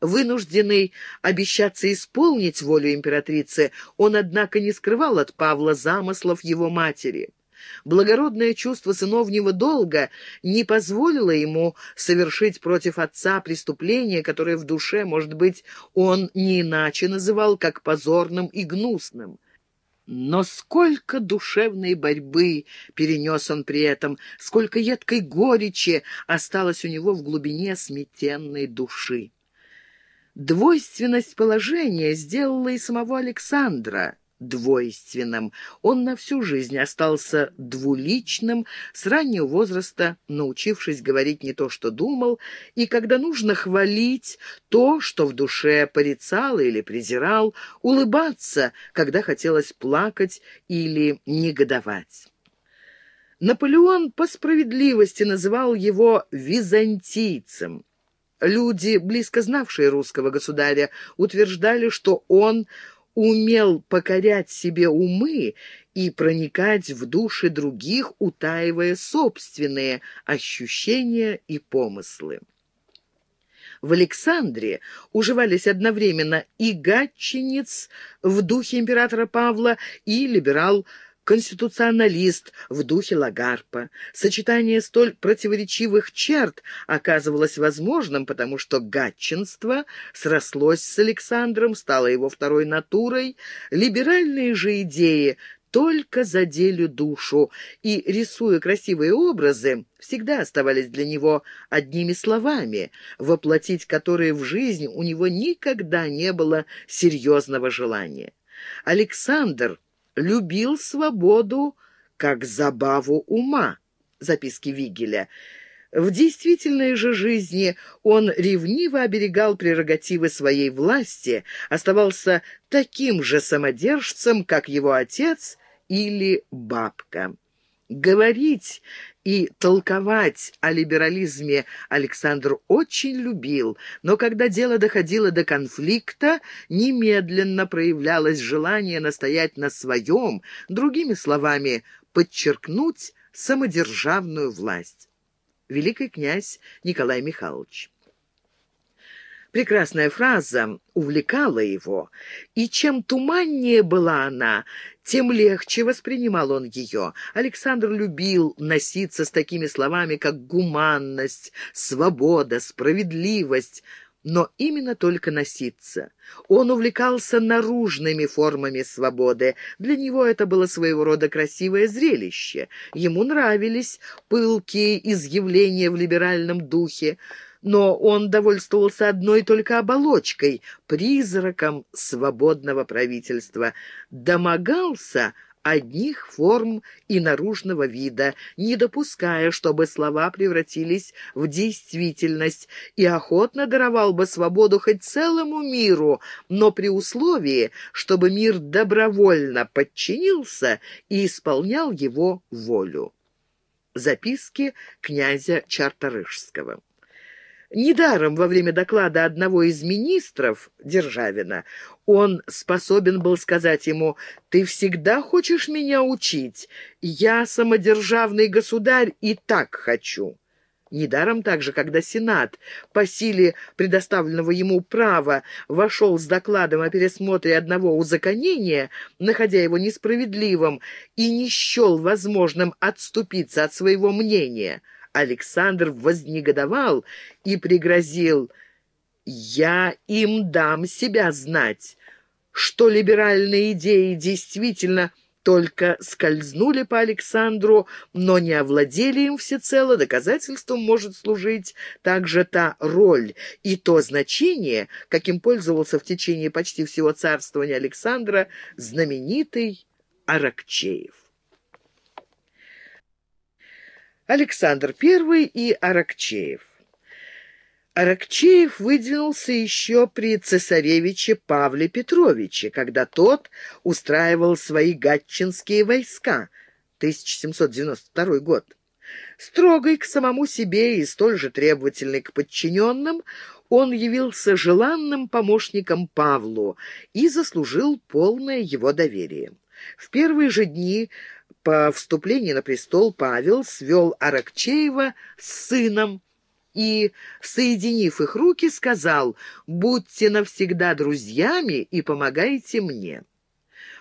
Вынужденный обещаться исполнить волю императрицы, он, однако, не скрывал от Павла замыслов его матери. Благородное чувство сыновнего долга не позволило ему совершить против отца преступление, которое в душе, может быть, он не иначе называл, как позорным и гнусным. Но сколько душевной борьбы перенес он при этом, сколько едкой горечи осталось у него в глубине сметенной души. Двойственность положения сделала и самого Александра двойственным. Он на всю жизнь остался двуличным, с раннего возраста научившись говорить не то, что думал, и когда нужно хвалить то, что в душе порицал или презирал, улыбаться, когда хотелось плакать или негодовать. Наполеон по справедливости называл его «византийцем». Люди, близко знавшие русского государя, утверждали, что он умел покорять себе умы и проникать в души других, утаивая собственные ощущения и помыслы. В Александре уживались одновременно и гатчинец в духе императора Павла, и либерал конституционалист в духе Лагарпа. Сочетание столь противоречивых черт оказывалось возможным, потому что гатчинство срослось с Александром, стало его второй натурой. Либеральные же идеи только задели душу, и, рисуя красивые образы, всегда оставались для него одними словами, воплотить которые в жизнь у него никогда не было серьезного желания. Александр любил свободу как забаву ума. Записки Вигеля. В действительной же жизни он ревниво оберегал прерогативы своей власти, оставался таким же самодержцем, как его отец или бабка. Говорить и толковать о либерализме Александр очень любил, но когда дело доходило до конфликта, немедленно проявлялось желание настоять на своем, другими словами, подчеркнуть самодержавную власть. Великий князь Николай Михайлович. Прекрасная фраза увлекала его, и чем туманнее была она, тем легче воспринимал он ее. Александр любил носиться с такими словами, как гуманность, свобода, справедливость, но именно только носиться. Он увлекался наружными формами свободы. Для него это было своего рода красивое зрелище. Ему нравились пылкие изъявления в либеральном духе, но он довольствовался одной только оболочкой, призраком свободного правительства, домогался одних форм и наружного вида, не допуская, чтобы слова превратились в действительность, и охотно даровал бы свободу хоть целому миру, но при условии, чтобы мир добровольно подчинился и исполнял его волю. Записки князя Чарторышского Недаром во время доклада одного из министров, Державина, он способен был сказать ему «Ты всегда хочешь меня учить? Я самодержавный государь и так хочу». Недаром также, когда Сенат, по силе предоставленного ему права, вошел с докладом о пересмотре одного узаконения, находя его несправедливым и не счел возможным отступиться от своего мнения – Александр вознегодовал и пригрозил «Я им дам себя знать, что либеральные идеи действительно только скользнули по Александру, но не овладели им всецело, доказательством может служить также та роль и то значение, каким пользовался в течение почти всего царствования Александра знаменитый Аракчеев. Александр I и Аракчеев. Аракчеев выдвинулся еще при цесаревиче Павле Петровиче, когда тот устраивал свои гатчинские войска, 1792 год. Строгий к самому себе и столь же требовательный к подчиненным, он явился желанным помощником Павлу и заслужил полное его доверие. В первые же дни по вступлении на престол Павел свел Аракчеева с сыном и, соединив их руки, сказал «Будьте навсегда друзьями и помогайте мне».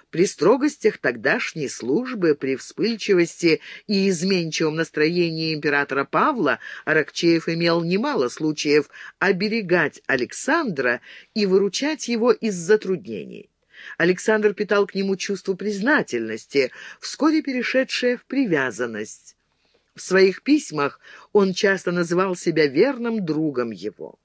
При строгостях тогдашней службы, при вспыльчивости и изменчивом настроении императора Павла Аракчеев имел немало случаев оберегать Александра и выручать его из затруднений. Александр питал к нему чувство признательности, вскоре перешедшее в привязанность. В своих письмах он часто называл себя верным другом его.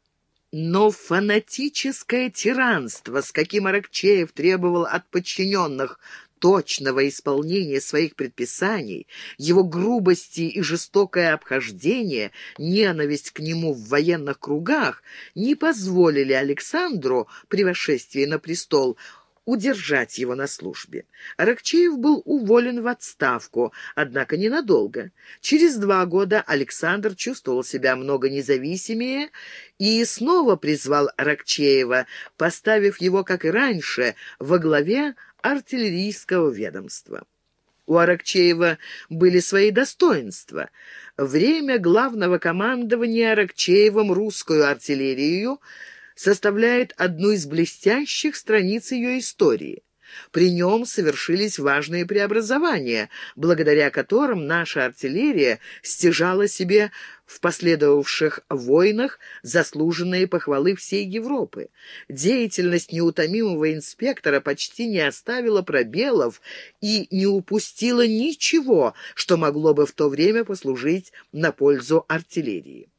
Но фанатическое тиранство, с каким Аракчеев требовал от подчиненных точного исполнения своих предписаний, его грубости и жестокое обхождение, ненависть к нему в военных кругах не позволили Александру при восшествии на престол удержать его на службе. Аракчеев был уволен в отставку, однако ненадолго. Через два года Александр чувствовал себя много независимее и снова призвал Аракчеева, поставив его, как и раньше, во главе артиллерийского ведомства. У Аракчеева были свои достоинства. Время главного командования Аракчеевым русскую артиллерию – составляет одну из блестящих страниц ее истории. При нем совершились важные преобразования, благодаря которым наша артиллерия стяжала себе в последовавших войнах заслуженные похвалы всей Европы. Деятельность неутомимого инспектора почти не оставила пробелов и не упустила ничего, что могло бы в то время послужить на пользу артиллерии.